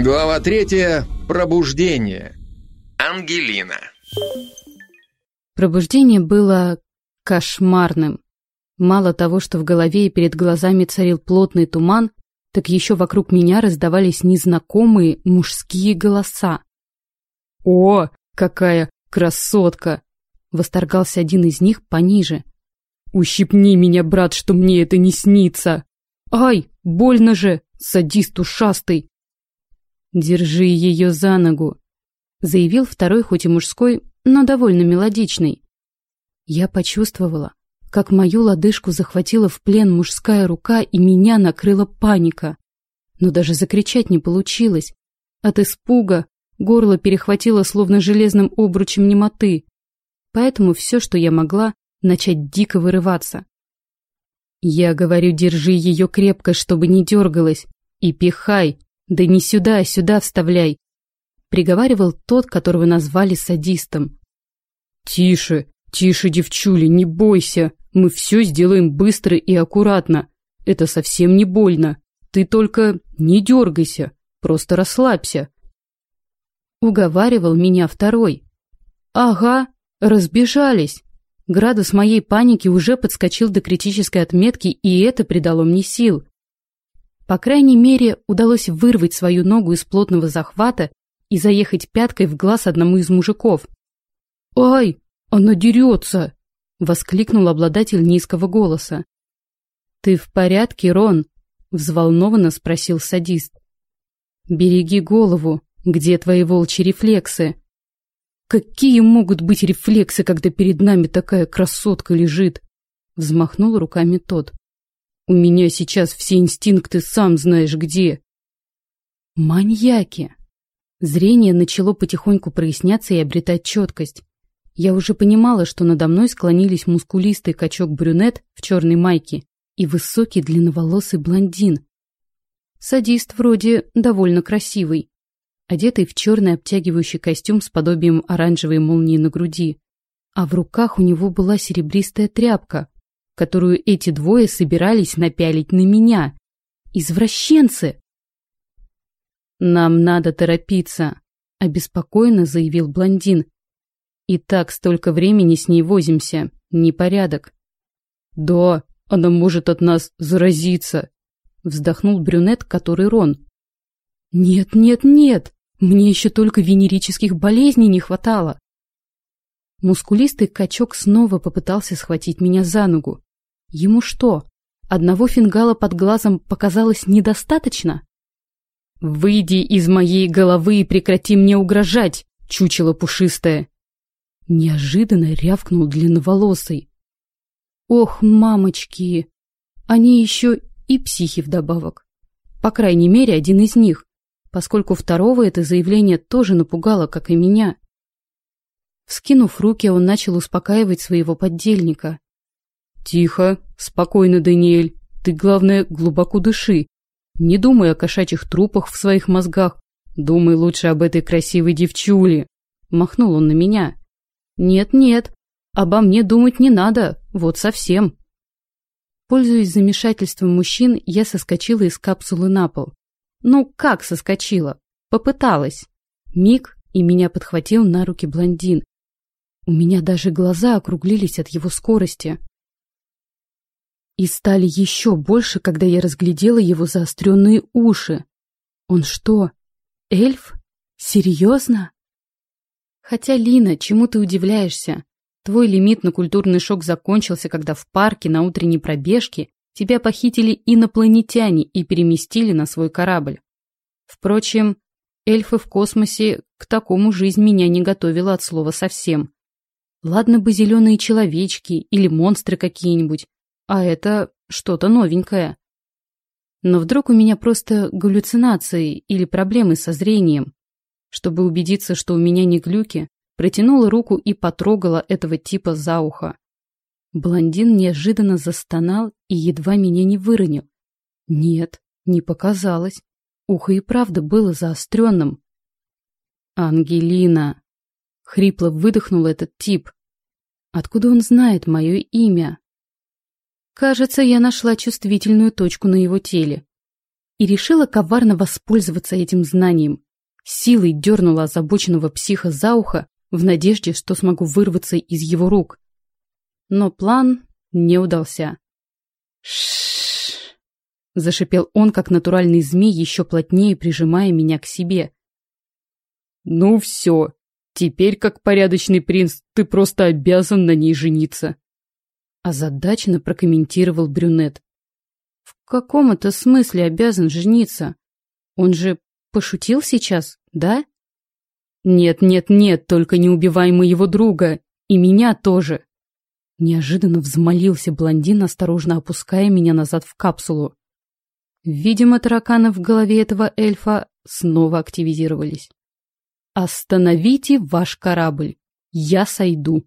Глава третья. Пробуждение. Ангелина. Пробуждение было кошмарным. Мало того, что в голове и перед глазами царил плотный туман, так еще вокруг меня раздавались незнакомые мужские голоса. «О, какая красотка!» — восторгался один из них пониже. «Ущипни меня, брат, что мне это не снится!» «Ай, больно же, садист ушастый!» «Держи ее за ногу», — заявил второй, хоть и мужской, но довольно мелодичный. Я почувствовала, как мою лодыжку захватила в плен мужская рука и меня накрыла паника. Но даже закричать не получилось. От испуга горло перехватило словно железным обручем немоты. Поэтому все, что я могла, начать дико вырываться. Я говорю, держи ее крепко, чтобы не дергалась. И пихай, да не сюда, а сюда вставляй. Приговаривал тот, которого назвали садистом. Тише, тише, девчули, не бойся. Мы все сделаем быстро и аккуратно. Это совсем не больно. Ты только не дергайся, просто расслабься. Уговаривал меня второй. Ага, разбежались. Градус моей паники уже подскочил до критической отметки, и это придало мне сил. По крайней мере, удалось вырвать свою ногу из плотного захвата и заехать пяткой в глаз одному из мужиков. «Ай, она дерется!» — воскликнул обладатель низкого голоса. «Ты в порядке, Рон?» — взволнованно спросил садист. «Береги голову. Где твои волчьи рефлексы?» Какие могут быть рефлексы, когда перед нами такая красотка лежит? Взмахнул руками тот. У меня сейчас все инстинкты сам знаешь где. Маньяки. Зрение начало потихоньку проясняться и обретать четкость. Я уже понимала, что надо мной склонились мускулистый качок-брюнет в черной майке и высокий длинноволосый блондин. Садист вроде довольно красивый, одетый в черный обтягивающий костюм с подобием оранжевой молнии на груди. А в руках у него была серебристая тряпка, которую эти двое собирались напялить на меня. Извращенцы! «Нам надо торопиться», — обеспокоенно заявил блондин. «И так столько времени с ней возимся. Непорядок». «Да, она может от нас заразиться», — вздохнул брюнет, который Рон. «Нет, нет, нет!» Мне еще только венерических болезней не хватало. Мускулистый качок снова попытался схватить меня за ногу. Ему что, одного фингала под глазом показалось недостаточно? «Выйди из моей головы и прекрати мне угрожать, чучело пушистое!» Неожиданно рявкнул длинноволосый. «Ох, мамочки! Они еще и психи вдобавок. По крайней мере, один из них поскольку второго это заявление тоже напугало, как и меня. Вскинув руки, он начал успокаивать своего поддельника. «Тихо, спокойно, Даниэль. Ты, главное, глубоко дыши. Не думай о кошачьих трупах в своих мозгах. Думай лучше об этой красивой девчуле». Махнул он на меня. «Нет-нет, обо мне думать не надо, вот совсем». Пользуясь замешательством мужчин, я соскочила из капсулы на пол. Ну, как соскочила? Попыталась. Миг, и меня подхватил на руки блондин. У меня даже глаза округлились от его скорости. И стали еще больше, когда я разглядела его заостренные уши. Он что, эльф? Серьезно? Хотя, Лина, чему ты удивляешься? Твой лимит на культурный шок закончился, когда в парке на утренней пробежке Тебя похитили инопланетяне и переместили на свой корабль. Впрочем, эльфы в космосе к такому жизнь меня не готовила от слова совсем. Ладно бы зеленые человечки или монстры какие-нибудь, а это что-то новенькое. Но вдруг у меня просто галлюцинации или проблемы со зрением. Чтобы убедиться, что у меня не глюки, протянула руку и потрогала этого типа за ухо. Блондин неожиданно застонал и едва меня не выронил. Нет, не показалось. Ухо и правда было заостренным. «Ангелина!» — хрипло выдохнул этот тип. «Откуда он знает мое имя?» Кажется, я нашла чувствительную точку на его теле. и решила коварно воспользоваться этим знанием. Силой дернула озабоченного психа за ухо в надежде, что смогу вырваться из его рук. Но план не удался. Шш! зашипел он, как натуральный змей, еще плотнее прижимая меня к себе. «Ну все, теперь, как порядочный принц, ты просто обязан на ней жениться!» Озадаченно прокомментировал брюнет. «В каком это смысле обязан жениться? Он же пошутил сейчас, да?» «Нет, нет, нет, только не убивай моего друга, и меня тоже!» Неожиданно взмолился блондин, осторожно опуская меня назад в капсулу. Видимо, тараканы в голове этого эльфа снова активизировались. «Остановите ваш корабль! Я сойду!»